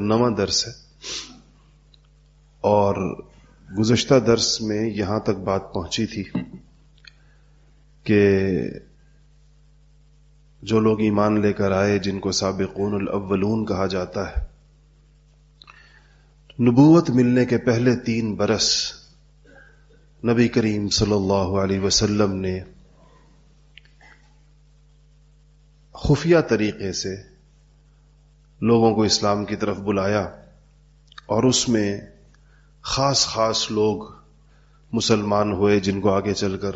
نواں درس ہے۔ اور گزشتہ درس میں یہاں تک بات پہنچی تھی کہ جو لوگ ایمان لے کر آئے، جن کو سابقون الاولون کہا جاتا ہے، نبوت ملنے کے پہلے تین برس نبی کریم صلی اللہ علیہ وسلم نے خفیہ طریقے سے لوگوں کو اسلام کی طرف بلایا اور اس میں خاص خاص لوگ مسلمان ہوئے جن کو آگے چل کر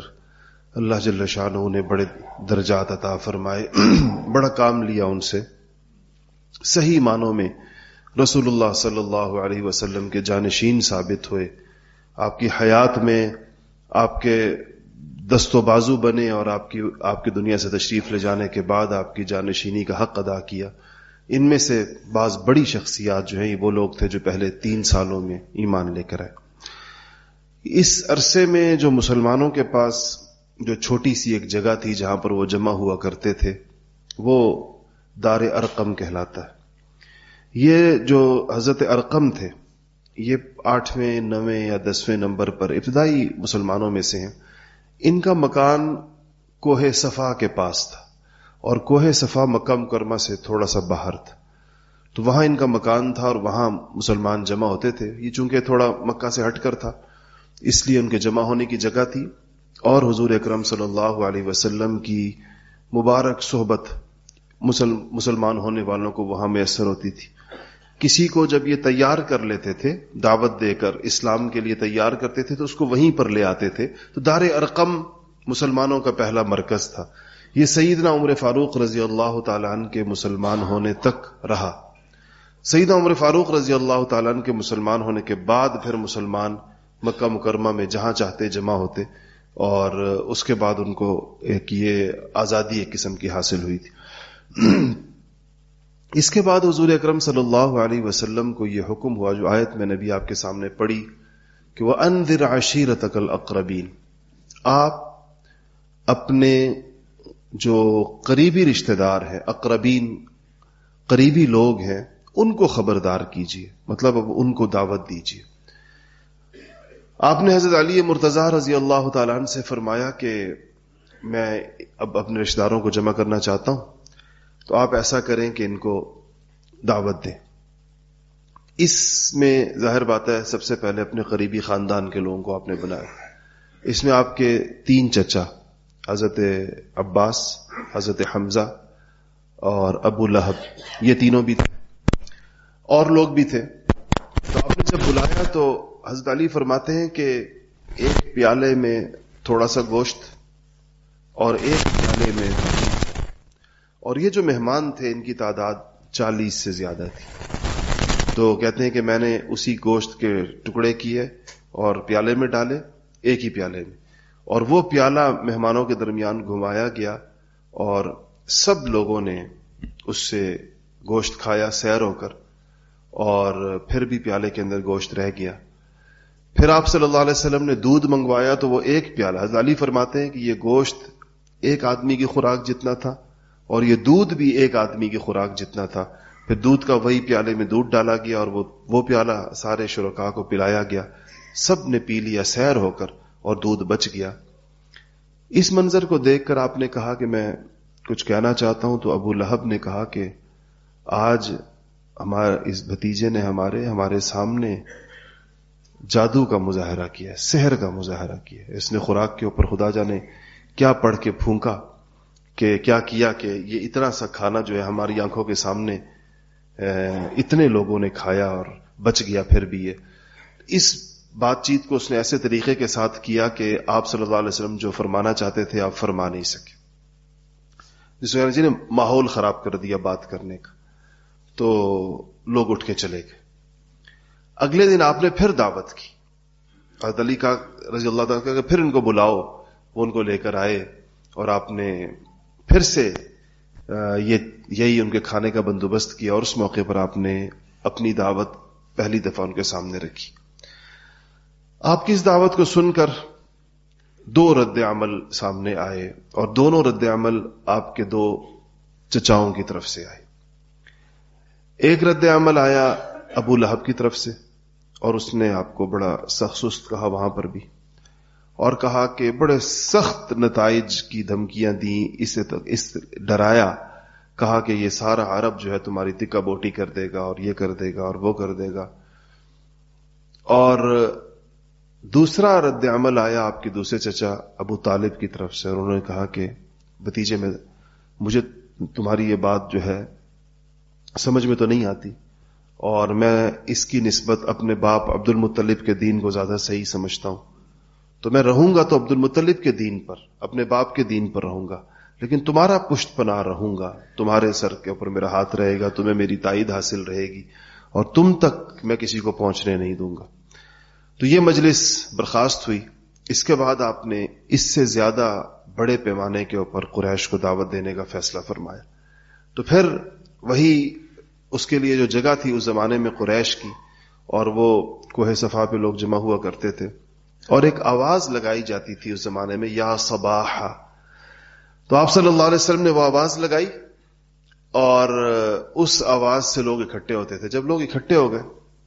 اللہ جل شاہ نے بڑے درجات عطا فرمائے، بڑا کام لیا ان سے۔ صحیح معنوں میں رسول اللہ صلی اللہ علیہ وسلم کے جانشین ثابت ہوئے۔ آپ کی حیات میں آپ کے دست و بازو بنے اور آپ کی آپ کی دنیا سے تشریف لے جانے کے بعد آپ کی جانشینی کا حق ادا کیا۔ ان میں سے بعض بڑی شخصیات جو ہیں وہ لوگ تھے جو پہلے تین سالوں میں ایمان لے کر آئے۔ اس عرصے میں جو مسلمانوں کے پاس جو چھوٹی سی ایک جگہ تھی جہاں پر وہ جمع ہوا کرتے تھے، وہ دار ارقم کہلاتا ہے۔ یہ جو حضرت ارقم تھے، یہ آٹھویں، نویں یا دسویں نمبر پر ابتدائی مسلمانوں میں سے ہیں۔ ان کا مکان کوہ صفا کے پاس تھا۔ اور کوہ صفا مکہ مکرمہ سے تھوڑا سا باہر تھا۔ تو وہاں ان کا مکان تھا اور وہاں مسلمان جمع ہوتے تھے۔ یہ چونکہ تھوڑا مکہ سے ہٹ کر تھا، اس لیے ان کے جمع ہونے کی جگہ تھی۔ اور حضور اکرم صلی اللہ علیہ وسلم کی مبارک صحبت مسلمان ہونے والوں کو وہاں میسر ہوتی تھی۔ کسی کو جب یہ تیار کر لیتے تھے، دعوت دے کر، اسلام کے لیے تیار کرتے تھے، تو اس کو وہیں پر لے آتے تھے۔ تو دار ارقم مسلمانوں کا پہلا مرکز تھا۔ یہ سیدنا عمر فاروق رضی اللہ تعالیٰ عنہ کے مسلمان ہونے تک رہا۔ سیدنا عمر فاروق رضی اللہ تعالیٰ عنہ کے مسلمان ہونے کے بعد پھر مسلمان مکہ مکرمہ میں جہاں چاہتے جمع ہوتے اور اس کے بعد ان کو ایک یہ آزادی ایک قسم کی حاصل ہوئی تھی۔ اس کے بعد حضور اکرم صلی اللہ علیہ وسلم کو یہ حکم ہوا جو آیت میں نبی آپ کے سامنے پڑی کہ وہ اندر عشیرت اقربین آپ اپنے جو قریبی رشتہ دار ہیں، اقربین قریبی لوگ ہیں، ان کو خبردار کیجیے مطلب اب ان کو دعوت دیجیے آپ نے حضرت علی مرتضی رضی اللہ تعالیٰ عنہ سے فرمایا کہ میں اب اپنے رشتہ داروں کو جمع کرنا چاہتا ہوں، تو آپ ایسا کریں کہ ان کو دعوت دیں۔ اس میں ظاہر بات ہے، سب سے پہلے اپنے قریبی خاندان کے لوگوں کو آپ نے بنایا۔ اس میں آپ کے تین چچا حضرت عباس، حضرت حمزہ اور ابو لہب، یہ تینوں بھی تھے۔ اور لوگ بھی تھے۔ تو آپ نے جب بلایا تو حضرت علی فرماتے ہیں کہ ایک پیالے میں تھوڑا سا گوشت اور ایک پیالے میں اور یہ جو مہمان تھے، ان کی تعداد چالیس سے زیادہ تھی۔ تو کہتے ہیں کہ میں نے اسی گوشت کے ٹکڑے کیے اور پیالے میں ڈالے، ایک ہی پیالے میں۔ اور وہ پیالہ مہمانوں کے درمیان گھمایا گیا اور سب لوگوں نے اس سے گوشت کھایا، سیر ہو کر، اور پھر بھی پیالے کے اندر گوشت رہ گیا۔ پھر آپ صلی اللہ علیہ وسلم نے دودھ منگوایا تو وہ ایک پیالہ۔ حضرت علی فرماتے ہیں کہ یہ گوشت ایک آدمی کی خوراک جتنا تھا اور یہ دودھ بھی ایک آدمی کی خوراک جتنا تھا۔ پھر دودھ کا وہی پیالے میں دودھ ڈالا گیا اور وہ وہ پیالہ سارے شرکا کو پلایا گیا۔ سب نے پی لیا، سیر ہو کر۔ اور دودھ بچ گیا۔ اس منظر کو دیکھ کر آپ نے کہا کہ میں کچھ کہنا چاہتا ہوں، تو ابو لہب نے کہا کہ آج ہمارے، اس بھتیجے نے ہمارے ہمارے سامنے جادو کا مظاہرہ کیا سحر کا مظاہرہ کیا اس نے خوراک کے اوپر خدا جانے کیا پڑھ کے پھونکا کہ کیا کیا کہ یہ اتنا سا کھانا جو ہے ہماری آنکھوں کے سامنے اتنے لوگوں نے کھایا اور بچ گیا، پھر بھی یہ۔ اس بات چیت کو اس نے ایسے طریقے کے ساتھ کیا کہ آپ صلی اللہ علیہ وسلم جو فرمانا چاہتے تھے آپ فرما نہیں سکے۔ جس جی نے ماحول خراب کر دیا بات کرنے کا۔ تو لوگ اٹھ کے چلے گئے۔ اگلے دن آپ نے پھر دعوت کی۔ حضرت علی کا رضی اللہ تعالیٰ کہ پھر ان کو بلاؤ۔ وہ ان کو لے کر آئے اور آپ نے پھر سے یہ، یہی ان کے کھانے کا بندوبست کیا اور اس موقع پر آپ نے اپنی دعوت پہلی دفعہ ان کے سامنے رکھی۔ آپ کی اس دعوت کو سن کر دو رد عمل سامنے آئے اور دونوں رد عمل آپ کے دو چچاؤں کی طرف سے آئے۔ ایک رد عمل آیا ابو لہب کی طرف سے اور اس نے آپ کو بڑا سخت سست کہا وہاں پر بھی اور کہا کہ بڑے سخت نتائج کی دھمکیاں دیں اسے اس ڈرایا، کہا کہ یہ سارا عرب جو ہے تمہاری تکا بوٹی کر دے گا اور یہ کر دے گا اور وہ کر دے گا۔ اور دوسرا رد عمل آیا آپ کے دوسرے چچا ابو طالب کی طرف سے اور انہوں نے کہا کہ بتیجے میں مجھے تمہاری یہ بات جو ہے سمجھ میں تو نہیں آتی اور میں اس کی نسبت اپنے باپ عبد المطلب کے دین کو زیادہ صحیح سمجھتا ہوں۔ تو میں رہوں گا تو عبد المطلب کے دین پر، اپنے باپ کے دین پر رہوں گا۔ لیکن تمہارا پشت پنا رہوں گا، تمہارے سر کے اوپر میرا ہاتھ رہے گا، تمہیں میری تائید حاصل رہے گی اور تم تک میں کسی کو پہنچنے نہیں دوں گا۔ تو یہ مجلس برخاست ہوئی۔ اس کے بعد آپ نے اس سے زیادہ بڑے پیمانے کے اوپر قریش کو دعوت دینے کا فیصلہ فرمایا۔ تو پھر وہی اس کے لیے جو جگہ تھی اس زمانے میں قریش کی، اور وہ کوہ صفا پہ لوگ جمع ہوا کرتے تھے۔ اور ایک آواز لگائی جاتی تھی اس زمانے میں، یا صباح تو آپ صلی اللہ علیہ وسلم نے وہ آواز لگائی، اور اس آواز سے لوگ اکٹھے ہوتے تھے۔ جب لوگ اکٹھے ہو گئے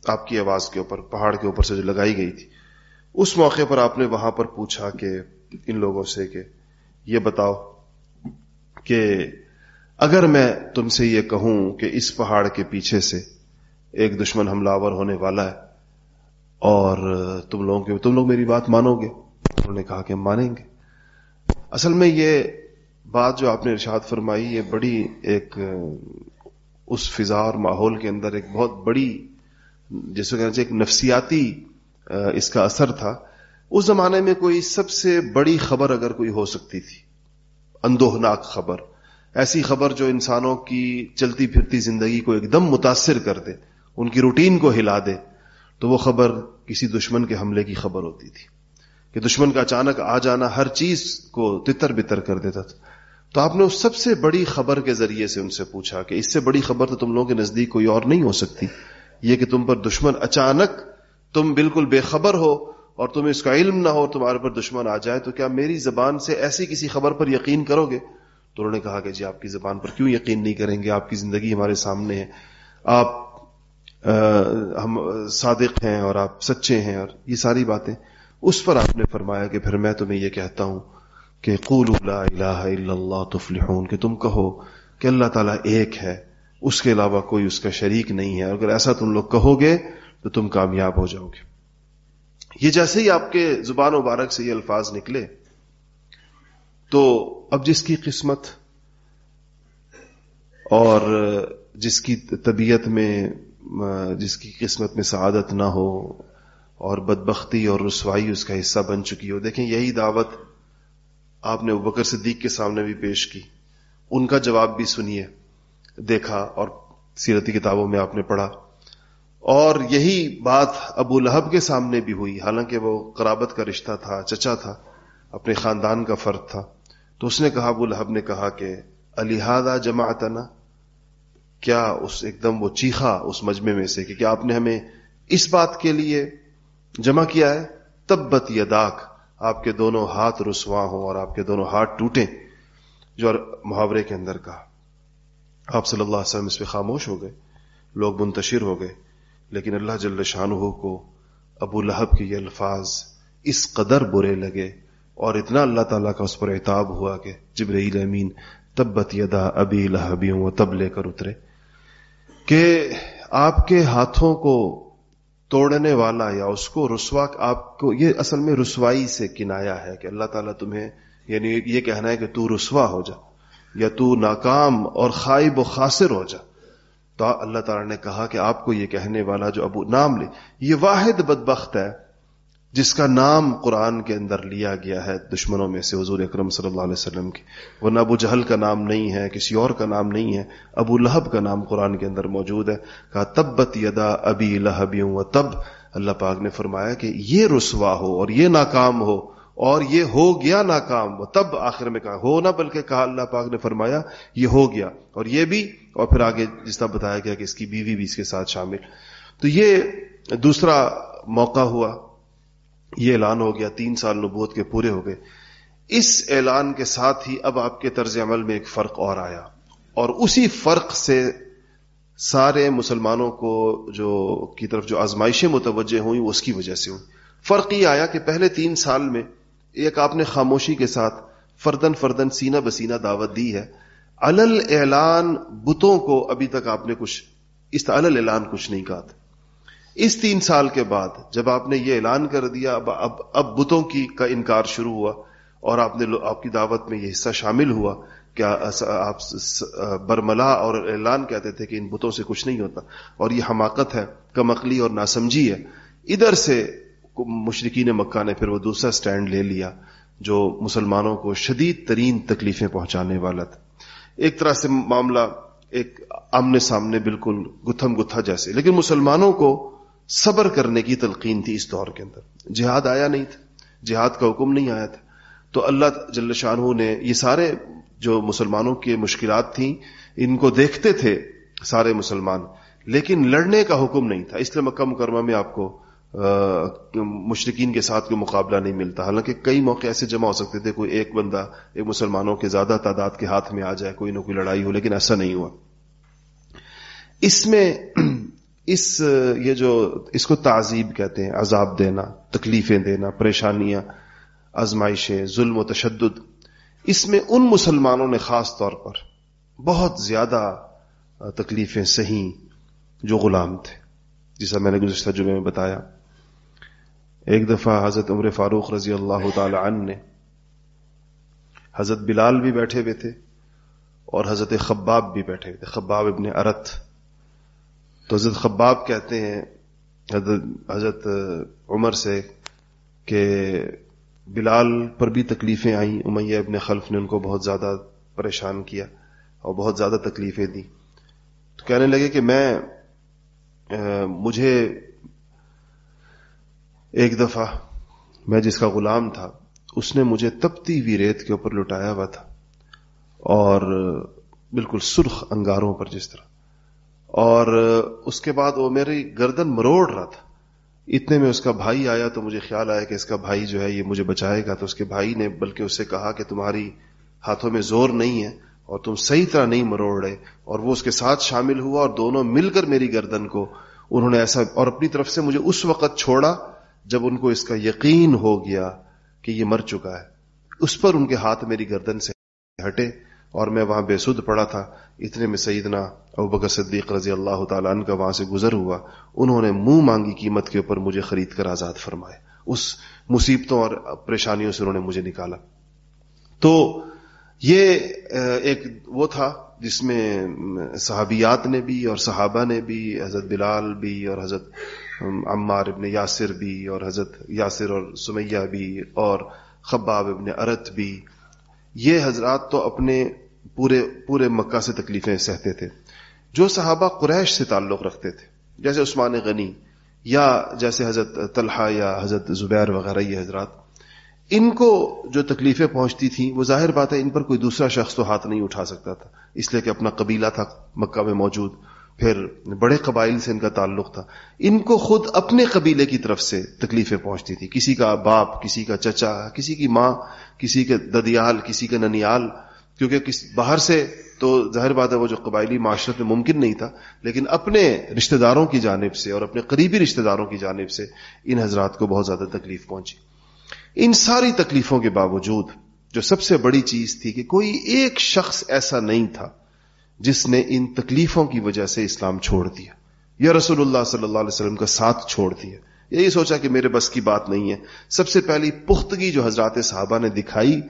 آپ کی آواز کے اوپر، پہاڑ کے اوپر سے جو لگائی گئی تھی، اس موقع پر آپ نے وہاں پر پوچھا کہ ان لوگوں سے کہ یہ بتاؤ کہ اگر میں تم سے یہ کہوں کہ اس پہاڑ کے پیچھے سے ایک دشمن حملہ ہونے والا ہے اور تم لوگوں کے تم لوگ میری بات مانو گے؟ انہوں نے کہا کہ مانیں گے۔ اصل میں یہ بات جو آپ نے ارشاد فرمائی، یہ بڑی ایک اس فضا اور ماحول کے اندر ایک بہت بڑی جس کو کہنا چاہیے ایک نفسیاتی اس کا اثر تھا، اس زمانے میں کوئی سب سے بڑی خبر اگر کوئی ہو سکتی تھی، اندوہناک خبر، ایسی خبر جو انسانوں کی چلتی پھرتی زندگی کو ایک دم متاثر کر دے، ان کی روٹین کو ہلا دے، تو وہ خبر کسی دشمن کے حملے کی خبر ہوتی تھی، کہ دشمن کا اچانک آ جانا ہر چیز کو تتر بتر کر دیتا تھا۔ تو آپ نے اس سب سے بڑی خبر کے ذریعے سے ان سے پوچھا کہ اس سے بڑی خبر تو تم لوگوں کے نزدیک کوئی اور نہیں ہو سکتی۔ یہ کہ تم پر دشمن اچانک تم بالکل بے خبر ہو اور تمہیں اس کا علم نہ ہو تمہارے پر دشمن آ جائے، تو کیا میری زبان سے ایسی کسی خبر پر یقین کرو گے؟ تو انہوں نے کہا کہ جی آپ کی زبان پر کیوں یقین نہیں کریں گے؟ آپ کی زندگی ہمارے سامنے ہے۔ آپ ہم صادق ہیں اور آپ سچے ہیں اور یہ ساری باتیں۔ اس پر آپ نے فرمایا کہ پھر میں تمہیں یہ کہتا ہوں کہ قول لا الہ الا اللہ تفلحون، کہ تم کہو کہ اللہ تعالیٰ ایک ہے۔ اس کے علاوہ کوئی اس کا شریک نہیں ہے۔ اگر ایسا تم لوگ کہو گے تو تم کامیاب ہو جاؤ گے۔ یہ جیسے ہی آپ کے زبان مبارک سے یہ الفاظ نکلے، تو اب جس کی قسمت اور جس کی طبیعت میں، جس کی قسمت میں سعادت نہ ہو اور بدبختی اور رسوائی اس کا حصہ بن چکی ہو۔ دیکھیں، یہی دعوت آپ نے بکر صدیق کے سامنے بھی پیش کی۔ ان کا جواب بھی سنیے۔ دیکھا اور سیرتی کتابوں میں آپ نے پڑھا۔ اور یہی بات ابو لہب کے سامنے بھی ہوئی، حالانکہ وہ قرابت کا رشتہ تھا، چچا تھا، اپنے خاندان کا فرد تھا۔ تو اس نے کہا، ابو لہب نے کہا کہ الحادہ جماعتنا؟ کیا اس ایک دم وہ چیخا اس مجمع میں سے کہ کیا آپ نے ہمیں اس بات کے لیے جمع کیا ہے؟ تبت یداک، آپ کے دونوں ہاتھ رسوا ہوں اور آپ کے دونوں ہاتھ ٹوٹیں، جو محاورے کے اندر کہا۔ آپ صلی اللہ علیہ وسلم اس پہ خاموش ہو گئے، لوگ منتشر ہو گئے، لیکن اللہ جل شاہ کو ابو لہب کے یہ الفاظ اس قدر برے لگے اور اتنا اللہ تعالیٰ کا اس پر اعتاب ہوا کہ جبرائیل امین تبت یدا ابی لہبیوں وہ تب لے کر اترے۔ کہ آپ کے ہاتھوں کو توڑنے والا یا اس کو رسوا، آپ کو یہ اصل میں رسوائی سے کنایا ہے کہ اللہ تعالیٰ تمہیں یعنی یہ کہنا ہے کہ تو رسوا ہو جا۔ یا تو ناکام اور خائب و خاصر ہو جا۔ تو اللہ تعالیٰ نے کہا کہ آپ کو یہ کہنے والا جو ابو نام لے، یہ واحد بدبخت ہے، جس کا نام قرآن کے اندر لیا گیا ہے دشمنوں میں سے، حضور اکرم صلی اللہ علیہ وسلم کی ورنہ ابو جہل کا نام نہیں ہے، کسی اور کا نام نہیں ہے، ابو لہب کا نام قرآن کے اندر موجود ہے۔ کہا، تبت یدا ابی لہبیوں و تب۔ اللہ پاک نے فرمایا کہ یہ رسوا ہو اور یہ ناکام ہو۔ اور یہ ہو گیا ناکام، وہ تب آخر میں کہا، ہو نہ، بلکہ کہا اللہ پاک نے فرمایا، یہ ہو گیا۔ اور یہ بھی، اور پھر آگے جس طرح بتایا گیا کہ اس کی بیوی بھی اس کے ساتھ شامل۔ تو یہ دوسرا موقع ہوا۔ یہ اعلان ہو گیا، تین سال نبوت کے پورے ہو گئے۔ اس اعلان کے ساتھ ہی اب آپ کے طرز عمل میں ایک فرق اور آیا۔ اور اسی فرق سے سارے مسلمانوں کو جو، کی طرف جو آزمائشیں متوجہ ہوئی وہ اس کی وجہ سے ہوئی فرق یہ آیا کہ پہلے تین سال میں ایک آپ نے خاموشی کے ساتھ فردن فردن سینہ بسینہ دعوت دی ہے۔ الل اعلان بتوں کو ابھی تک آپ نے کچھ اس الل اعلان کچھ نہیں کہا تھا۔ اس تین سال کے بعد جب آپ نے یہ اعلان کر دیا، اب اب اب بتوں کی کا انکار شروع ہوا اور آپ نے آپ کی دعوت میں یہ حصہ شامل ہوا۔ کیا آپ برملا اور اعلان کہتے تھے کہ ان بتوں سے کچھ نہیں ہوتا اور یہ حماقت ہے کمکلی اور ناسمجھی ہے۔ ادھر سے مشرقین مکہ نے پھر وہ دوسرا سٹینڈ لے لیا جو مسلمانوں کو شدید ترین تکلیفیں پہنچانے والا تھا۔ ایک طرح سے معاملہ ایک آمنے سامنے بالکل گتھم گتھا جیسے۔ لیکن مسلمانوں کو صبر کرنے کی تلقین تھی اس دور کے اندر۔ جہاد آیا نہیں تھا۔ جہاد کا حکم نہیں آیا تھا۔ تو اللہ جل شاہ نے یہ سارے جو مسلمانوں کی مشکلات تھیں، ان کو دیکھتے تھے سارے مسلمان۔ لیکن لڑنے کا حکم نہیں تھا۔ اس لیے مکہ مکرمہ میں آپ کو مشرقین کے ساتھ کوئی مقابلہ نہیں ملتا۔ حالانکہ کئی موقع ایسے جمع ہو سکتے تھے، کوئی ایک بندہ، ایک مسلمانوں کے زیادہ تعداد کے ہاتھ میں آ جائے، کوئی نہ کوئی لڑائی ہو، لیکن ایسا نہیں ہوا۔ اس میں اس، یہ جو اس کو تعذیب کہتے ہیں، عذاب دینا، تکلیفیں دینا، پریشانیاں، آزمائشیں، ظلم و تشدد، اس میں ان مسلمانوں نے خاص طور پر بہت زیادہ تکلیفیں سہی جو غلام تھے۔ جیسا میں نے گزشتہ جمعے میں بتایا۔ ایک دفعہ حضرت عمر فاروق رضی اللہ تعالی عنہ نے حضرت بلال بھی بیٹھے ہوئے تھے اور حضرت خباب بھی بیٹھے ہوئے تھے۔ خباب ابن ارت تو حضرت خباب کہتے ہیں، حضرت حضرت عمر سے کہ بلال پر بھی تکلیفیں آئیں۔ امیہ ابن خلف نے ان کو بہت زیادہ پریشان کیا اور بہت زیادہ تکلیفیں دی تو کہنے لگے کہ میں مجھے ایک دفعہ میں جس کا غلام تھا، اس نے مجھے تپتی ہوئی ریت کے اوپر لٹایا ہوا تھا اور بالکل سرخ انگاروں پر جس طرح۔ اور اس کے بعد وہ میری گردن مروڑ رہا تھا۔ اتنے میں اس کا بھائی آیا تو مجھے خیال آیا کہ اس کا بھائی جو ہے یہ مجھے بچائے گا۔ تو اس کے بھائی نے بلکہ اس سے کہا کہ تمہاری ہاتھوں میں زور نہیں ہے اور تم صحیح طرح نہیں مروڑ رہے۔ اور وہ اس کے ساتھ شامل ہوا اور دونوں مل کر میری گردن کو انہوں نے ایسا اور اپنی طرف سے مجھے اس وقت چھوڑا جب ان کو اس کا یقین ہو گیا کہ یہ مر چکا ہے، اس پر ان کے ہاتھ میری گردن سے ہٹے اور میں وہاں بے سد پڑا تھا۔ اتنے میں سیدنا ابو بکر صدیق رضی اللہ تعالیٰ عنہ کا وہاں سے گزر ہوا۔ انہوں نے منہ مانگی قیمت کے اوپر مجھے خرید کر آزاد فرمائے۔ اس مصیبتوں اور پریشانیوں سے انہوں نے مجھے نکالا۔ تو یہ ایک وہ تھا جس میں صحابیات نے بھی اور صحابہ نے بھی، حضرت بلال بھی اور حضرت عمار ابن یاسر بھی اور حضرت یاسر اور سمیہ بھی اور خباب ابن ارت بھی، یہ حضرات تو اپنے پورے پورے مکہ سے تکلیفیں سہتے تھے۔ جو صحابہ قریش سے تعلق رکھتے تھے، جیسے عثمان غنی یا جیسے حضرت طلحہ یا حضرت زبیر وغیرہ، یہ حضرات، ان کو جو تکلیفیں پہنچتی تھیں، وہ ظاہر بات ہے ان پر کوئی دوسرا شخص تو ہاتھ نہیں اٹھا سکتا تھا، اس لیے کہ اپنا قبیلہ تھا مکہ میں موجود۔ پھر بڑے قبائل سے ان کا تعلق تھا۔ ان کو خود اپنے قبیلے کی طرف سے تکلیفیں پہنچتی تھی کسی کا باپ، کسی کا چچا، کسی کی ماں، کسی کے ددیال، کسی کا ننیال۔ کیونکہ باہر سے تو ظاہر بات ہے وہ جو قبائلی معاشرت میں ممکن نہیں تھا، لیکن اپنے رشتہ داروں کی جانب سے اور اپنے قریبی رشتہ داروں کی جانب سے ان حضرات کو بہت زیادہ تکلیف پہنچی۔ ان ساری تکلیفوں کے باوجود جو سب سے بڑی چیز تھی کہ کوئی ایک شخص ایسا نہیں تھا۔ جس نے ان تکلیفوں کی وجہ سے اسلام چھوڑ دیا یا رسول اللہ صلی اللہ علیہ وسلم کا ساتھ چھوڑ دیا یہی سوچا کہ میرے بس کی بات نہیں ہے سب سے پہلی پختگی جو حضرات صحابہ نے دکھائی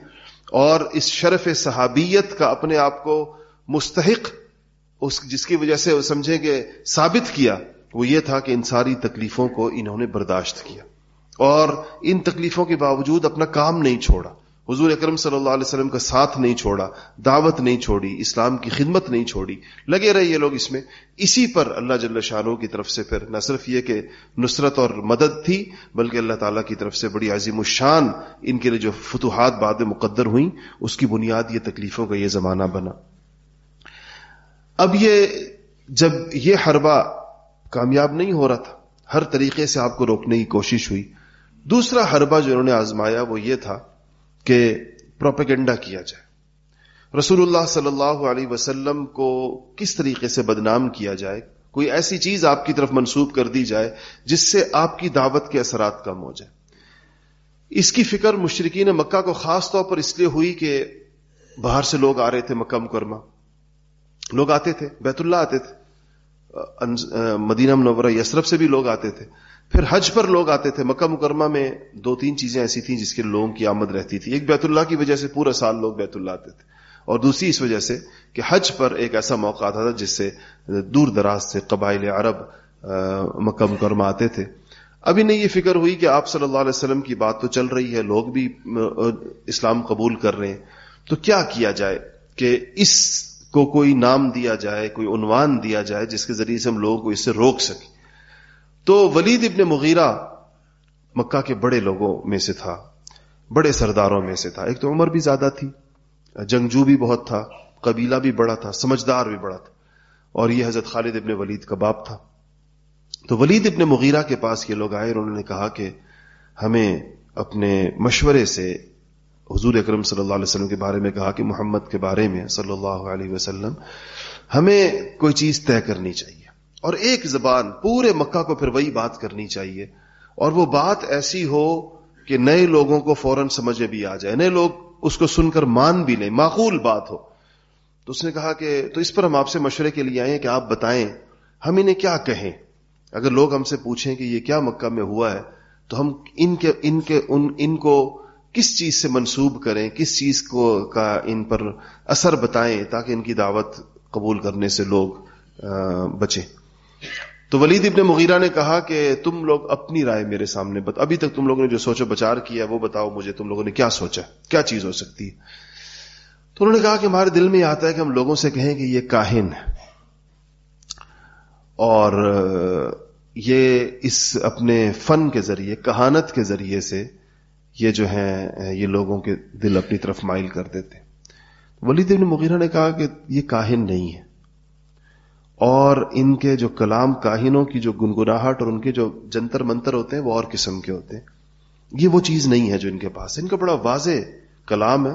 اور اس شرف صحابیت کا اپنے آپ کو مستحق اس جس کی وجہ سے سمجھیں کہ ثابت کیا وہ یہ تھا کہ ان ساری تکلیفوں کو انہوں نے برداشت کیا اور ان تکلیفوں کے باوجود اپنا کام نہیں چھوڑا حضور اکرم صلی اللہ علیہ وسلم کا ساتھ نہیں چھوڑا، دعوت نہیں چھوڑی، اسلام کی خدمت نہیں چھوڑی۔ لگے رہے یہ لوگ اس میں۔ اسی پر اللہ جل شاہوں کی طرف سے پھر نہ صرف یہ کہ نصرت اور مدد تھی، بلکہ اللہ تعالیٰ کی طرف سے بڑی عظیم الشان ان کے لیے جو فتوحات بعد مقدر ہوئیں، اس کی بنیاد یہ تکلیفوں کا یہ زمانہ بنا۔ اب یہ جب یہ حربہ کامیاب نہیں ہو رہا تھا، ہر طریقے سے آپ کو روکنے کی کوشش ہوئی۔ دوسرا حربہ جو انہوں نے آزمایا وہ یہ تھا کہ پروپیگنڈا کیا جائے۔ رسول اللہ صلی اللہ علیہ وسلم کو کس طریقے سے بدنام کیا جائے؟ کوئی ایسی چیز آپ کی طرف منسوب کر دی جائے جس سے آپ کی دعوت کے اثرات کم ہو جائے اس کی فکر مشرقین مکہ کو خاص طور پر اس لیے ہوئی کہ باہر سے لوگ آ رہے تھے مکہ مکرمہ۔ لوگ آتے تھے، بیت اللہ آتے تھے۔ مدینہ منورہ یسرف سے بھی لوگ آتے تھے۔ پھر حج پر لوگ آتے تھے۔ مکہ مکرمہ میں دو تین چیزیں ایسی تھیں جس کے لوگوں کی آمد رہتی تھی۔ ایک بیت اللہ کی وجہ سے پورا سال لوگ بیت اللہ آتے تھے۔ اور دوسری اس وجہ سے کہ حج پر ایک ایسا موقع آتا تھا جس سے دور دراز سے قبائل عرب مکہ مکرمہ آتے تھے۔ اب انہیں یہ فکر ہوئی کہ آپ صلی اللہ علیہ وسلم کی بات تو چل رہی ہے، لوگ بھی اسلام قبول کر رہے ہیں۔ تو کیا کیا جائے کہ اس کو کوئی نام دیا جائے، کوئی عنوان دیا جائے جس کے ذریعے سے ہم لوگوں کو اس سے روک سکیں؟ تو ولید ابن مغیرہ مکہ کے بڑے لوگوں میں سے تھا، بڑے سرداروں میں سے تھا۔ ایک تو عمر بھی زیادہ تھی، جنگجو بھی بہت تھا، قبیلہ بھی بڑا تھا، سمجھدار بھی بڑا تھا، اور یہ حضرت خالد ابن ولید کا باپ تھا۔ تو ولید ابن مغیرہ کے پاس یہ لوگ آئے اور انہوں نے کہا کہ ہمیں اپنے مشورے سے حضور اکرم صلی اللہ علیہ وسلم کے بارے میں کہا کہ محمد کے بارے میں صلی اللہ علیہ وسلم، ہمیں کوئی چیز طے کرنی چاہیے۔ اور ایک زبان پورے مکہ کو پھر وہی بات کرنی چاہیے۔ اور وہ بات ایسی ہو کہ نئے لوگوں کو فوراً سمجھ میں بھی آ جائے۔ نئے لوگ اس کو سن کر مان بھی لیں۔ معقول بات ہو۔ تو اس نے کہا کہ تو اس پر ہم آپ سے مشورے کے لیے آئے کہ آپ بتائیں ہم انہیں کیا کہیں؟ اگر لوگ ہم سے پوچھیں کہ یہ کیا مکہ میں ہوا ہے، تو ہم ان کے ان کے، ان ان کو کس چیز سے منسوب کریں، کس چیز کو، کا ان پر اثر بتائیں تاکہ ان کی دعوت قبول کرنے سے لوگ بچیں۔ تو ولید ابن مغیرہ نے کہا کہ تم لوگ اپنی رائے میرے سامنے بت... ابھی تک تم لوگوں نے جو سوچو بچار کیا وہ بتاؤ مجھے تم لوگوں نے کیا سوچا کیا چیز ہو سکتی ہے؟ تو انہوں نے کہا کہ ہمارے دل میں یہ آتا ہے کہ ہم لوگوں سے کہیں کہ یہ کاہن ہے۔ اور یہ اس اپنے فن کے ذریعے، کہانت کے ذریعے سے یہ جو ہے یہ لوگوں کے دل اپنی طرف مائل کر دیتے۔ ولید ابن مغیرہ نے کہا کہ یہ کاہن نہیں ہے۔ اور ان کے جو کلام کاہنوں کی جو گنگناہٹ اور ان کے جو جنتر منتر ہوتے ہیں وہ اور قسم کے ہوتے ہیں۔ یہ وہ چیز نہیں ہے جو ان کے پاس ان کا بڑا واضح کلام ہے۔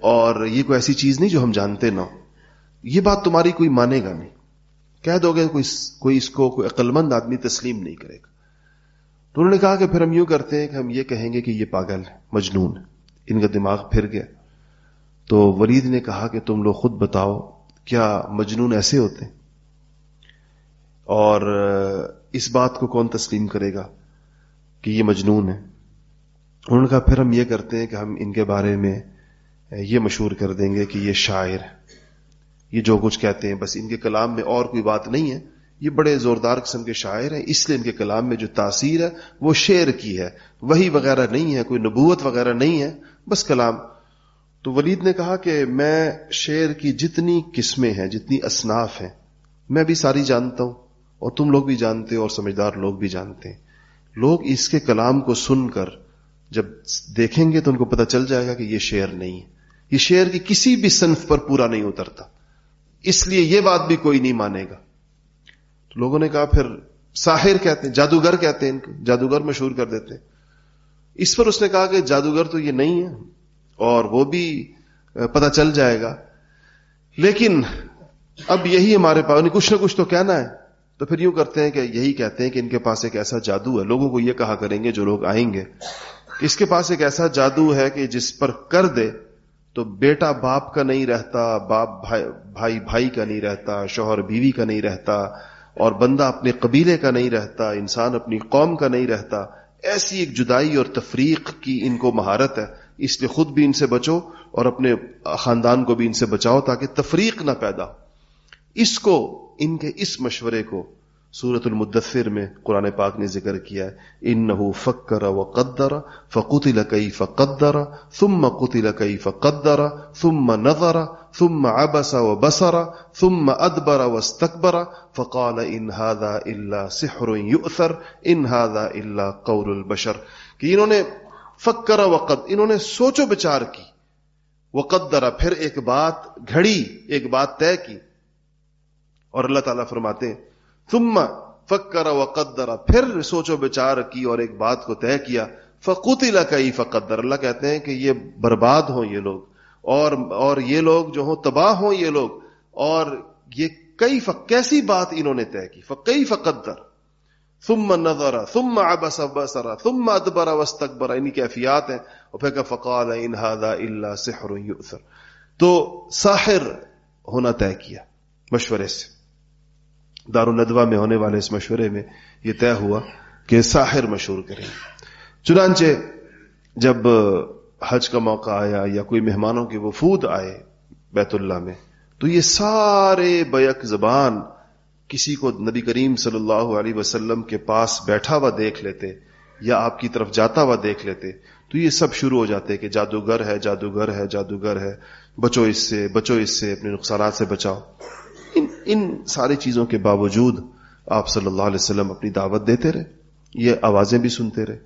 اور یہ کوئی ایسی چیز نہیں جو ہم جانتے نہ ہو یہ بات تمہاری کوئی مانے گا نہیں۔ کہہ دو گے کوئی کوئی اس کو کوئی عقل مند آدمی تسلیم نہیں کرے گا۔ تو انہوں نے کہا کہ پھر ہم یوں کرتے ہیں کہ ہم یہ کہیں گے کہ یہ پاگل ہے، مجنون ہے۔ ان کا دماغ پھر گیا۔ تو ولید نے کہا کہ تم لوگ خود بتاؤ، کیا مجنون ایسے ہوتے ہیں؟ اور اس بات کو کون تسلیم کرے گا کہ یہ مجنون ہے؟ انہوں نے کہا، پھر ہم یہ کرتے ہیں کہ ہم ان کے بارے میں یہ مشہور کر دیں گے کہ یہ شاعر یہ جو کچھ کہتے ہیں، بس ان کے کلام میں اور کوئی بات نہیں ہے۔ یہ بڑے زوردار قسم کے شاعر ہیں، اس لیے ان کے کلام میں جو تاثیر ہے، وہ شعر کی ہے۔ وہی وغیرہ نہیں ہے، کوئی نبوت وغیرہ نہیں ہے، بس کلام۔ تو ولید نے کہا کہ میں شعر کی جتنی قسمیں ہیں، جتنی اصناف ہیں، میں بھی ساری جانتا ہوں۔ اور تم لوگ بھی جانتے ہو اور سمجھدار لوگ بھی جانتے ہیں۔ لوگ اس کے کلام کو سن کر جب دیکھیں گے تو ان کو پتہ چل جائے گا کہ یہ شعر نہیں ہے۔ یہ شعر کی کسی بھی صنف پر پورا نہیں اترتا۔ اس لیے یہ بات بھی کوئی نہیں مانے گا۔ تو لوگوں نے کہا، پھر ساحر کہتے ہیں، جادوگر کہتے ہیں ان کو، جادوگر مشہور کر دیتے ہیں۔ اس پر اس نے کہا کہ جادوگر تو یہ نہیں ہے، اور وہ بھی پتہ چل جائے گا۔ لیکن اب یہی ہمارے پاس یعنی کچھ نہ کچھ تو کہنا ہے۔ تو پھر یوں کرتے ہیں کہ یہی کہتے ہیں کہ ان کے پاس ایک ایسا جادو ہے۔ لوگوں کو یہ کہا کریں گے جو لوگ آئیں گے۔ اس کے پاس ایک ایسا جادو ہے کہ جس پر کر دے تو بیٹا باپ کا نہیں رہتا، باپ بھائی بھائی کا نہیں رہتا، شوہر بیوی کا نہیں رہتا، اور بندہ اپنے قبیلے کا نہیں رہتا، انسان اپنی قوم کا نہیں رہتا۔ ایسی ایک جدائی اور تفریق کی ان کو مہارت ہے۔ اس لیے خود بھی ان سے بچو اور اپنے خاندان کو بھی ان سے بچاؤ تاکہ تفریق نہ پیدا اس کو، ان کے اس مشورے کو سورت المدثر میں قرآن پاک نے ذکر کیا ہے۔ ان نہ فکر و قدر فقت لکئی فقدر ثم قتل کئی فقدر ثم نظر، ثم عبس و بسر ثم ادبر و استکبر فقال ان هذا الا سحر يؤثر ان هذا الا قول البشر۔ کہ انہوں نے فکر وقد، انہوں نے سوچو بچار کی۔ وقدر، پھر ایک بات گھڑی، ایک بات طے کی۔ اور اللہ تعالیٰ فرماتے ہیں، ثم فکر و قدر پھر سوچو بچار کی اور ایک بات کو طے کیا فقوت علاقائی فقدر اللہ کہتے ہیں کہ یہ برباد ہوں یہ لوگ، اور اور یہ لوگ جو ہوں تباہ ہوں یہ لوگ، اور یہ کئی فق کیسی بات انہوں نے طے کی؟ کئی فقدر ثم نظر، ثم عبس بصر، ثم ادبر واستكبر۔ انہی کیفیات ہیں۔ اور پھر کہ فقال ان هذا الا سحر يؤثر۔ تو ساحر ہونا طے کیا مشورے سے۔ دار الندوہ میں ہونے والے اس مشورے میں یہ طے ہوا کہ ساحر مشہور کریں۔ چنانچہ جب حج کا موقع آیا یا کوئی مہمانوں کے وفود آئے بیت اللہ میں، تو یہ سارے بیک زبان کسی کو نبی کریم صلی اللہ علیہ وسلم کے پاس بیٹھا ہوا دیکھ لیتے یا آپ کی طرف جاتا ہوا دیکھ لیتے، تو یہ سب شروع ہو جاتے کہ جادوگر ہے جادوگر ہے جادوگر ہے، بچو اس سے، بچو اس سے، اپنے نقصانات سے بچاؤ۔ ان ان ساری چیزوں کے باوجود آپ صلی اللہ علیہ وسلم اپنی دعوت دیتے رہے، یہ آوازیں بھی سنتے رہے۔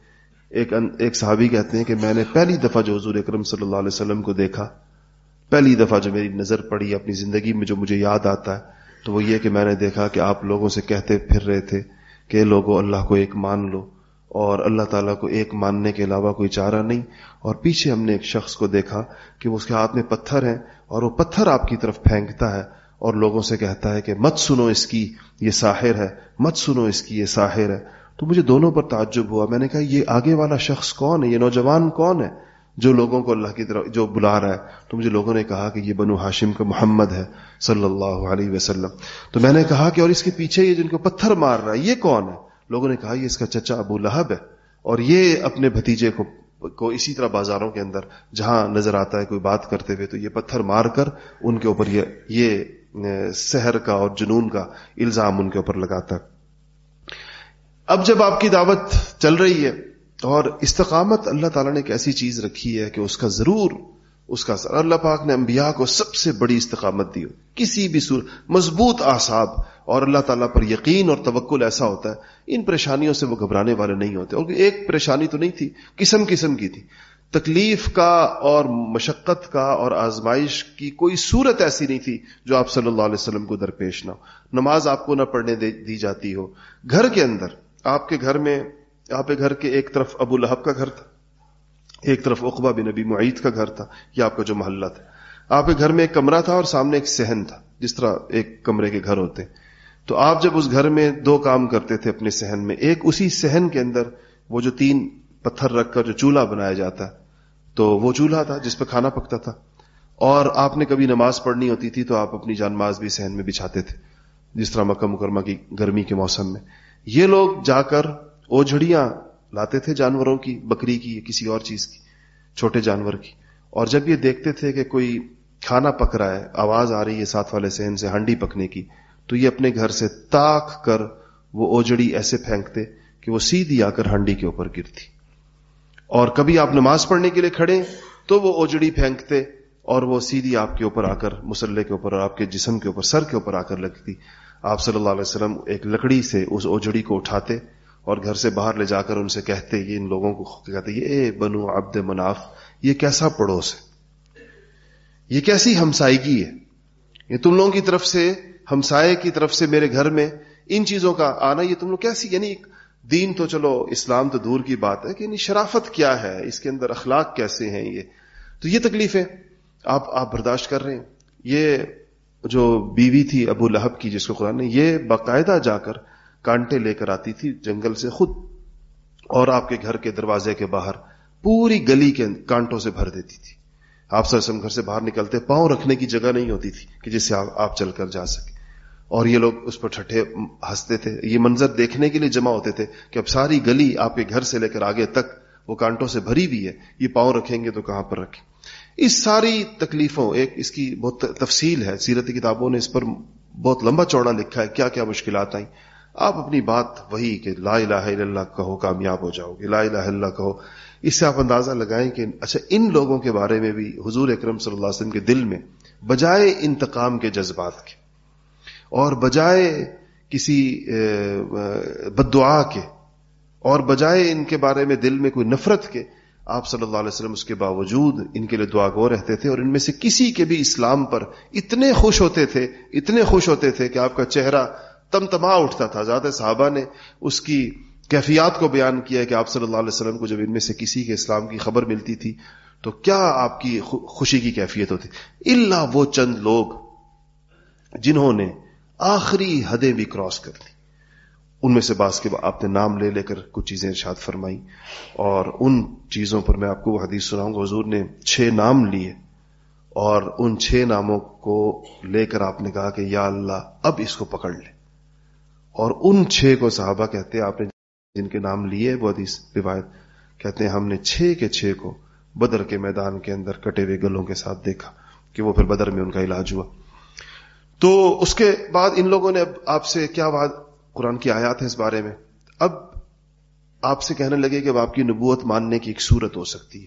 ایک ایک صحابی کہتے ہیں کہ میں نے پہلی دفعہ جو حضور اکرم صلی اللہ علیہ وسلم کو دیکھا، پہلی دفعہ جو میری نظر پڑی اپنی زندگی میں جو مجھے یاد آتا ہے، تو وہ یہ کہ میں نے دیکھا کہ آپ لوگوں سے کہتے پھر رہے تھے کہ لوگوں اللہ کو ایک مان لو اور اللہ تعالیٰ کو ایک ماننے کے علاوہ کوئی چارہ نہیں۔ اور پیچھے ہم نے ایک شخص کو دیکھا کہ اس کے ہاتھ میں پتھر ہیں اور وہ پتھر آپ کی طرف پھینکتا ہے۔ اور لوگوں سے کہتا ہے کہ مت سنو اس کی یہ ساحر ہے، مت سنو اس کی یہ ساحر ہے۔ تو مجھے دونوں پر تعجب ہوا۔ میں نے کہا، یہ آگے والا شخص کون ہے؟ یہ نوجوان کون ہے جو لوگوں کو اللہ کی طرف جو بلا رہا ہے؟ تو مجھے لوگوں نے کہا کہ یہ بنو ہاشم کا محمد ہے صلی اللہ علیہ وسلم۔ تو میں نے کہا کہ اور اس کے پیچھے یہ جن کو پتھر مار رہا ہے، یہ کون ہے؟ لوگوں نے کہا، یہ اس کا چچا ابو لہب ہے۔ اور یہ اپنے بھتیجے کو کو اسی طرح بازاروں کے اندر جہاں نظر آتا ہے، کوئی بات کرتے ہوئے تو یہ پتھر مار کر ان کے اوپر یہ یہ سحر کا اور جنون کا الزام ان کے اوپر لگاتا اب جب آپ کی دعوت چل رہی ہے اور استقامت اللہ تعالیٰ نے ایک ایسی چیز رکھی ہے کہ اس کا ضرور، اس کا سر اللہ پاک نے انبیاء کو سب سے بڑی استقامت دی ہو۔ کسی بھی سور، مضبوط آساب اور اللہ تعالیٰ پر یقین اور توکل ایسا ہوتا ہے، ان پریشانیوں سے وہ گھبرانے والے نہیں ہوتے۔ اور ایک پریشانی تو نہیں تھی، قسم قسم کی تھی۔ تکلیف کا اور مشقت کا اور آزمائش کی کوئی صورت ایسی نہیں تھی جو آپ صلی اللہ علیہ وسلم کو درپیش نہ ہو۔ نماز آپ کو نہ پڑھنے دی جاتی ہو۔ گھر کے اندر، آپ کے گھر میں، آپ کے گھر کے ایک طرف ابو لہب کا گھر تھا، ایک طرف اقبا بن نبی معید کا گھر تھا، یہ آپ کا جو محلہ تھا۔ آپ کے گھر میں ایک کمرہ تھا اور سامنے ایک سہن تھا، جس طرح ایک کمرے کے گھر ہوتے۔ تو آپ جب اس گھر میں دو کام کرتے تھے اپنے سہن میں، ایک اسی سہن کے اندر وہ جو تین پتھر رکھ کر جو چولہا بنایا جاتا ہے، تو وہ چولہا تھا جس پہ کھانا پکتا تھا۔ اور آپ نے کبھی نماز پڑھنی ہوتی تھی تو آپ اپنی جان ماز بھی سہن میں بچھاتے تھے، جس طرح مکہ مکرمہ کی گرمی کے موسم میں۔ یہ لوگ جا کر اوجھڑیاں لاتے تھے جانوروں کی، بکری کی یا کسی اور چیز کی، چھوٹے جانور کی۔ اور جب یہ دیکھتے تھے کہ کوئی کھانا پک رہا ہے، آواز آ رہی ہے ساتھ والے سہن سے ہانڈی پکنے کی، تو یہ اپنے گھر سے تاک کر وہ اوجڑی ایسے پھینکتے کہ وہ سیدھی آ کر ہانڈی کے اوپر گرتی۔ اور کبھی آپ نماز پڑھنے کے لیے کھڑے تو وہ اوجڑی پھینکتے اور وہ سیدھی آپ کے اوپر آ کر مسلح کے اوپر اور آپ کے جسم کے اوپر، سر کے اوپر آ کر لگتی۔ آپ صلی اللہ علیہ وسلم ایک لکڑی سے اس اوجڑی کو اٹھاتے اور گھر سے باہر لے جا کر ان سے کہتے، یہ ان لوگوں کو کہتے یہ بنو عبد مناف، یہ کیسا پڑوس ہے؟ یہ کیسی ہمسائیگی ہے؟ یہ تم لوگوں کی طرف سے، ہمسائے کی طرف سے میرے گھر میں ان چیزوں کا آنا، یہ تم لوگ کیسی یعنی دین تو چلو، اسلام تو دور کی بات ہے کہ یعنی شرافت کیا ہے؟ اس کے اندر اخلاق کیسے ہیں یہ؟ تو یہ تکلیف ہے آپ آپ برداشت کر رہے ہیں۔ یہ جو بیوی تھی ابو لہب کی، جس کو قرآن نے، یہ باقاعدہ جا کر کانٹے لے کر آتی تھی جنگل سے خود اور آپ کے گھر کے دروازے کے باہر پوری گلی کے کانٹوں سے بھر دیتی تھی۔ آپ سر گھر سے باہر نکلتے، پاؤں رکھنے کی جگہ نہیں ہوتی تھی کہ جس سے آپ چل کر جا سکے اور یہ لوگ اس پر ٹھٹھے ہنستے تھے۔ یہ منظر دیکھنے کے لیے جمع ہوتے تھے کہ اب ساری گلی آپ کے گھر سے لے کر آگے تک وہ کانٹوں سے بھری بھی ہے۔ یہ پاؤں رکھیں گے تو کہاں پر رکھیں؟ اس ساری تکلیفوں، ایک اس کی بہت تفصیل ہے۔ سیرت کتابوں نے اس پر بہت لمبا چوڑا لکھا ہے۔ کیا کیا مشکلات آئیں؟ آپ اپنی بات وہی کہ لا الہ الا اللہ کہو، کامیاب ہو جاؤ گے۔ لا الہ الا اللہ کہو۔ اس سے آپ اندازہ لگائیں کہ اچھا ان لوگوں کے بارے میں بھی حضور اکرم صلی اللہ علیہ وسلم کے دل میں بجائے انتقام کے جذبات کے اور بجائے کسی بدعا کے، اور بجائے ان کے بارے میں دل میں کوئی نفرت کے، آپ صلی اللہ علیہ وسلم اس کے باوجود ان کے لیے دعا گو رہتے تھے، اور ان میں سے کسی کے بھی اسلام پر اتنے خوش ہوتے تھے، اتنے خوش ہوتے تھے کہ آپ کا چہرہ تم تما اٹھتا تھا۔ زیادہ صحابہ نے اس کی کیفیات کو بیان کیا کہ آپ صلی اللہ علیہ وسلم کو جب ان میں سے کسی کے اسلام کی خبر ملتی تھی تو کیا آپ کی خوشی کی کیفیت ہوتی اللہ وہ چند لوگ جنہوں نے آخری حدیں بھی کراس کر دی۔ ان میں سے بعض کے آپ نے نام لے لے کر کچھ چیزیں ارشاد فرمائی اور ان چیزوں پر میں آپ کو وہ حدیث سناؤں گا۔ حضور نے چھ نام لیے اور ان چھ ناموں کو لے کر آپ نے کہا کہ یا اللہ، اب اس کو پکڑ لے۔ اور ان چھ کو صحابہ کہتے ہیں، آپ نے جن کے نام لیے وہ حدیث روایت کہتے ہیں، ہم نے چھ کے چھ کو بدر کے میدان کے اندر کٹے ہوئے گلوں کے ساتھ دیکھا کہ وہ پھر بدر میں ان کا علاج ہوا۔ تو اس کے بعد ان لوگوں نے اب آپ سے کیا بات قرآن کی آیات ہے اس بارے میں؟ اب آپ سے کہنے لگے کہ اب آپ کی نبوت ماننے کی ایک صورت ہو سکتی ہے۔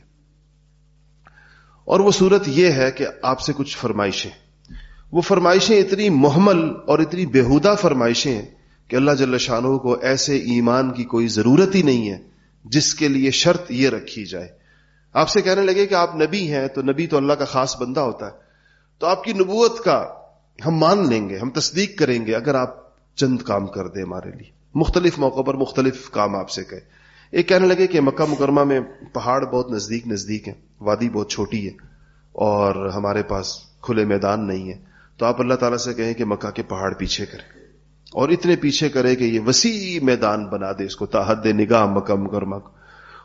اور وہ صورت یہ ہے کہ آپ سے کچھ فرمائشیں۔ وہ فرمائشیں اتنی محمل اور اتنی بےحدہ فرمائشیں ہیں کہ اللہ جل شاہ کو ایسے ایمان کی کوئی ضرورت ہی نہیں ہے جس کے لیے شرط یہ رکھی جائے۔ آپ سے کہنے لگے کہ آپ نبی ہیں تو نبی تو اللہ کا خاص بندہ ہوتا ہے۔ تو آپ کی نبوت کا ہم مان لیں گے، ہم تصدیق کریں گے، اگر آپ چند کام کر دیں ہمارے لیے۔ مختلف موقع پر مختلف کام آپ سے کہے ایک کہنے لگے کہ مکہ مکرمہ میں پہاڑ بہت نزدیک نزدیک ہیں، وادی بہت چھوٹی ہے اور ہمارے پاس کھلے میدان نہیں ہے تو آپ اللہ تعالیٰ سے کہیں کہ مکہ کے پہاڑ پیچھے کریں۔ اور اتنے پیچھے کرے کہ یہ وسیع میدان بنا دے، اس کو تاحد نگاہ مکہ مکرمہ کو۔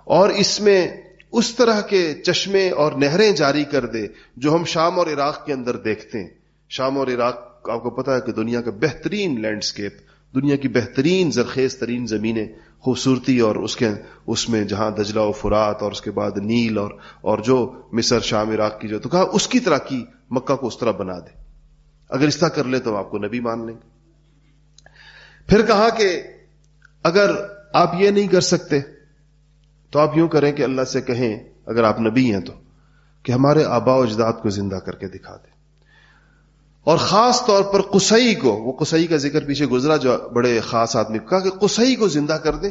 اور اس میں اس طرح کے چشمے اور نہریں جاری کر دے جو ہم شام اور عراق کے اندر دیکھتے ہیں۔ شام اور عراق، آپ کو پتا ہے کہ دنیا کا بہترین لینڈسکیپ، دنیا کی بہترین زرخیز ترین زمینیں خوبصورتی اور اس کے، اس میں جہاں دجلہ و فرات اور اس کے بعد نیل اور اور جو مصر، شام، عراق کی جو تو کہا، اس کی طرح کی مکہ کو اس طرح بنا دے۔ اگر اس طرح کر لے تو آپ کو نبی مان لیں۔ گے پھر کہا کہ اگر آپ یہ نہیں کر سکتے، تو آپ یوں کریں کہ اللہ سے کہیں، اگر آپ نبی ہیں تو، کہ ہمارے آبا و اجداد کو زندہ کر کے دکھا دیں۔ اور خاص طور پر قسئی کو، وہ قسئی کا ذکر پیچھے گزرا جو بڑے خاص آدمی کہا کہ قسئی کو زندہ کر دیں۔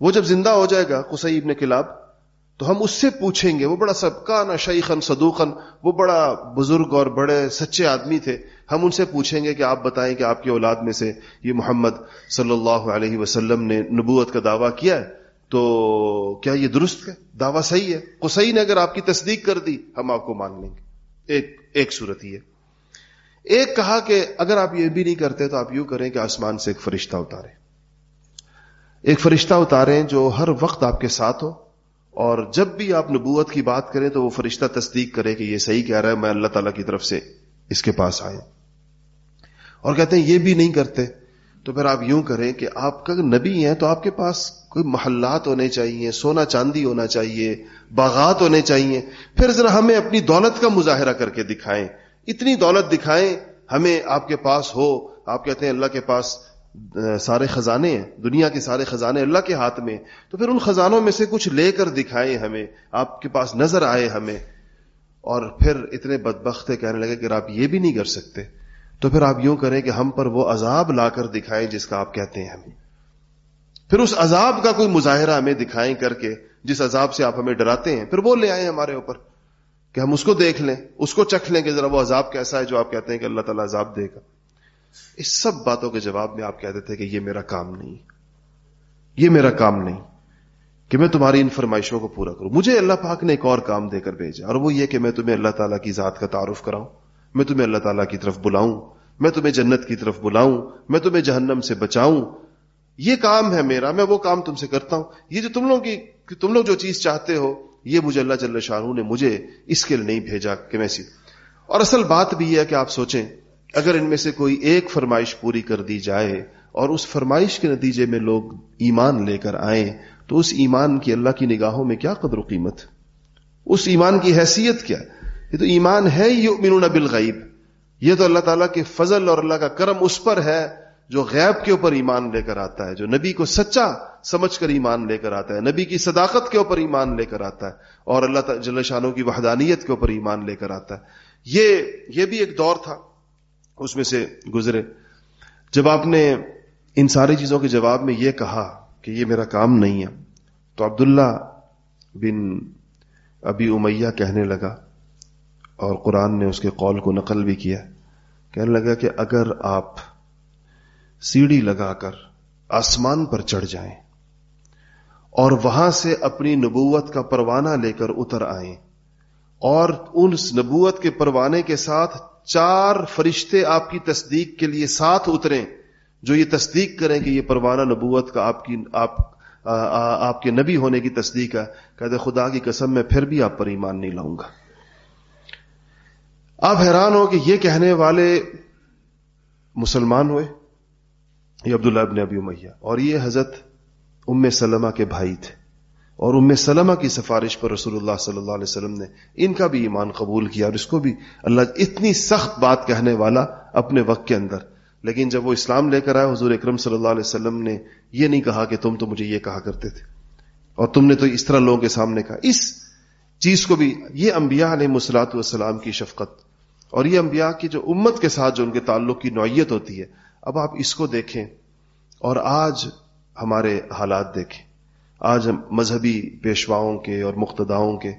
وہ جب زندہ ہو جائے گا قسئی ابن کلاب، تو ہم اس سے پوچھیں گے، وہ بڑا سب کا شیخن صدوقن وہ بڑا بزرگ اور بڑے سچے آدمی تھے۔ ہم ان سے پوچھیں گے کہ آپ بتائیں کہ آپ کی اولاد میں سے یہ محمد صلی اللہ علیہ وسلم نے نبوت کا دعویٰ کیا ہے۔ تو کیا یہ درست ہے؟ دعویٰ صحیح ہے۔ قسئی نے اگر آپ کی تصدیق کر دی، ہم آپ کو مان لیں گے۔ ایک ایک صورت یہ۔ ایک کہا کہ اگر آپ یہ بھی نہیں کرتے تو آپ یوں کریں کہ آسمان سے ایک فرشتہ اتارے ایک فرشتہ اتاریں جو ہر وقت آپ کے ساتھ ہو اور جب بھی آپ نبوت کی بات کریں تو وہ فرشتہ تصدیق کرے کہ یہ صحیح کہہ رہا ہے، میں اللہ تعالیٰ کی طرف سے اس کے پاس آئے۔ اور کہتے ہیں، یہ بھی نہیں کرتے۔ تو پھر آپ یوں کریں کہ آپ کا نبی ہیں تو آپ کے پاس کوئی محلات ہونے چاہیے، سونا چاندی ہونا چاہیے، باغات ہونے چاہیے۔ پھر ذرا ہمیں اپنی دولت کا مظاہرہ کر کے دکھائیں۔ اتنی دولت دکھائیں، ہمیں آپ کے پاس ہو، آپ کہتے ہیں اللہ کے پاس سارے خزانے ہیں، دنیا کے سارے خزانے اللہ کے ہاتھ میں، تو پھر ان خزانوں میں سے کچھ لے کر دکھائیں ہمیں، آپ کے پاس نظر آئے ہمیں۔ اور پھر اتنے بدبخت کہنے لگے کہ آپ یہ بھی نہیں کر سکتے۔ تو پھر آپ یوں کریں کہ ہم پر وہ عذاب لا کر دکھائیں جس کا آپ کہتے ہیں ہمیں۔ پھر اس عذاب کا کوئی مظاہرہ ہمیں دکھائیں کر کے، جس عذاب سے آپ ہمیں ڈراتے ہیں، پھر وہ لے آئے ہمارے اوپر۔ کہ ہم اس کو دیکھ لیں، اس کو چکھ لیں کہ ذرا وہ عذاب کیسا ہے جو آپ کہتے ہیں کہ اللہ تعالیٰ عذاب دے گا۔ اس سب باتوں کے جواب میں آپ کہتے تھے کہ یہ میرا کام نہیں۔ یہ میرا کام نہیں کہ میں تمہاری ان فرمائشوں کو پورا کروں۔ مجھے اللہ پاک نے ایک اور کام دے کر بھیجا اور وہ یہ کہ میں تمہیں اللہ تعالیٰ کی ذات کا تعارف کراؤں، میں تمہیں اللہ تعالیٰ کی طرف بلاؤں، میں تمہیں جنت کی طرف بلاؤں، میں تمہیں جہنم سے بچاؤں۔ یہ کام ہے میرا، میں وہ کام تم سے کرتا ہوں۔ یہ جو تم لوگ کی، تم لوگ جو چیز چاہتے ہو یہ مجھے اللہ جل شاہ نے مجھے اس کے لیے نہیں بھیجا کہ میں سی اور اصل بات بھی یہ ہے کہ آپ سوچیں، اگر ان میں سے کوئی ایک فرمائش پوری کر دی جائے اور اس فرمائش کے نتیجے میں لوگ ایمان لے کر آئیں، تو اس ایمان کی اللہ کی نگاہوں میں کیا قدر و قیمت؟ اس ایمان کی حیثیت کیا؟ یہ تو ایمان ہے، یؤمنون بالغیب۔ یہ تو اللہ تعالیٰ کے فضل اور اللہ کا کرم اس پر ہے جو غیب کے اوپر ایمان لے کر آتا ہے، جو نبی کو سچا سمجھ کر ایمان لے کر آتا ہے، نبی کی صداقت کے اوپر ایمان لے کر آتا ہے اور اللہ جل شانوں کی وحدانیت کے اوپر ایمان لے کر آتا ہے۔ یہ یہ بھی ایک دور تھا، اس میں سے گزرے۔ جب آپ نے ان ساری چیزوں کے جواب میں یہ کہا کہ یہ میرا کام نہیں ہے، تو عبداللہ بن ابی امیہ کہنے لگا اور قرآن نے اس کے قول کو نقل بھی کیا۔ کہنے لگا کہ اگر آپ سیڑھی لگا کر آسمان پر چڑھ جائیں اور وہاں سے اپنی نبوت کا پروانہ لے کر اتر آئیں اور اس نبوت کے پروانے کے ساتھ چار فرشتے آپ کی تصدیق کے لیے ساتھ اتریں جو یہ تصدیق کریں کہ یہ پروانہ نبوت کا آپ کی آپ آپ کے نبی ہونے کی تصدیق ہے۔ کہتے خدا کی قسم، میں پھر بھی آپ پر ایمان نہیں لاؤں گا۔ آپ حیران ہو کہ یہ کہنے والے مسلمان ہوئے۔ یہ عبداللہ ابن ابی امیہ اور یہ حضرت ام سلمہ کے بھائی تھے اور ام سلمہ کی سفارش پر رسول اللہ صلی اللہ علیہ وسلم نے ان کا بھی ایمان قبول کیا اور اس کو بھی اللہ اتنی سخت بات کہنے والا اپنے وقت کے اندر لیکن جب وہ اسلام لے کر آئے، حضور اکرم صلی اللہ علیہ وسلم نے یہ نہیں کہا کہ تم تو مجھے یہ کہا کرتے تھے اور تم نے تو اس طرح لوگوں کے سامنے کہا۔ اس چیز کو بھی یہ انبیاء علیہ مسلاط والسلام کی شفقت اور یہ انبیاء کی جو امت کے ساتھ جو ان کے تعلق کی نوعیت ہوتی ہے اب آپ اس کو دیکھیں اور آج ہمارے حالات دیکھیں۔ آج مذہبی پیشواؤں کے اور مقتداؤں کے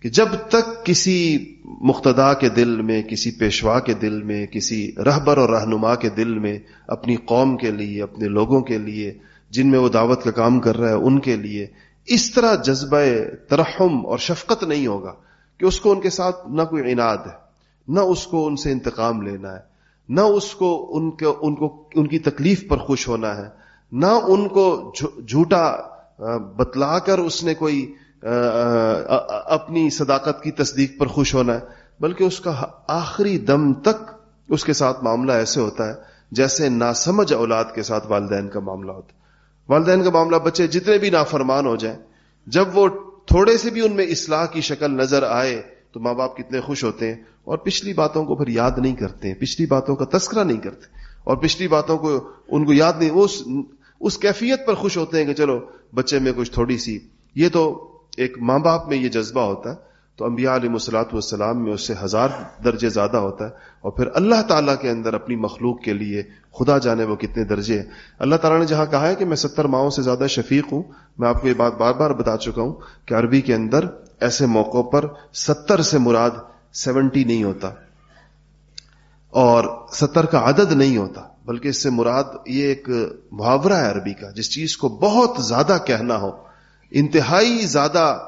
کہ جب تک کسی مقتدا کے دل میں، کسی پیشوا کے دل میں، کسی رہبر اور رہنما کے دل میں، اپنی قوم کے لیے، اپنے لوگوں کے لیے، جن میں وہ دعوت کا کام کر رہا ہے، ان کے لیے اس طرح جذبہ ترحم اور شفقت نہیں ہوگا کہ اس کو ان کے ساتھ نہ کوئی عناد ہے، نہ اس کو ان سے انتقام لینا ہے۔ نہ اس کو ان کے ان کو ان کی تکلیف پر خوش ہونا ہے، نہ ان کو جھوٹا بتلا کر اس نے کوئی اپنی صداقت کی تصدیق پر خوش ہونا ہے، بلکہ اس کا آخری دم تک اس کے ساتھ معاملہ ایسے ہوتا ہے جیسے ناسمجھ اولاد کے ساتھ والدین کا معاملہ ہوتا ہے۔ والدین کا معاملہ بچے جتنے بھی نافرمان ہو جائیں، جب وہ تھوڑے سے بھی ان میں اصلاح کی شکل نظر آئے تو ماں باپ کتنے خوش ہوتے ہیں اور پچھلی باتوں کو پھر یاد نہیں کرتے ہیں، پچھلی باتوں کا تذکرہ نہیں کرتے اور پچھلی باتوں کو ان کو یاد نہیں اس اس کیفیت پر خوش ہوتے ہیں کہ چلو بچے میں کچھ تھوڑی سی۔ یہ تو ایک ماں باپ میں یہ جذبہ ہوتا ہے۔ تو انبیاء علیہ مسلاط والسلام میں اس سے ہزار درجے زیادہ ہوتا ہے۔ اور پھر اللہ تعالیٰ کے اندر اپنی مخلوق کے لیے خدا جانے وہ کتنے درجے ہیں۔ اللہ تعالیٰ نے جہاں کہا ہے کہ میں ستر ماہوں سے زیادہ شفیق ہوں، میں آپ کو یہ بات بار بار بتا چکا ہوں کہ عربی کے اندر ایسے موقعوں پر ستر سے مراد سیونٹی نہیں ہوتا اور ستر کا عدد نہیں ہوتا بلکہ اس سے مراد یہ ایک محاورہ ہے عربی کا جس چیز کو بہت زیادہ کہنا ہو، انتہائی زیادہ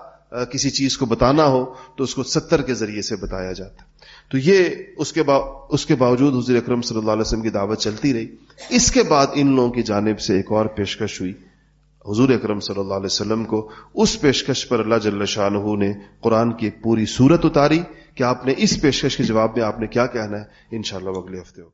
کسی چیز کو بتانا ہو تو اس کو ستر کے ذریعے سے بتایا جاتا تو یہ اس کے با... اس کے باوجود حضور اکرم صلی اللہ علیہ وسلم کی دعوت چلتی رہی۔ اس کے بعد ان لوگوں کی جانب سے ایک اور پیشکش ہوئی۔ حضور اکرم صلی اللہ علیہ وسلم کو اس پیشکش پر اللہ جل شاہ نے قرآن کی ایک پوری صورت اتاری کہ آپ نے اس پیشکش کے جواب میں آپ نے کیا کہنا ہے؟ انشاءاللہ شاء اللہ اگلے ہفتے ہوگی۔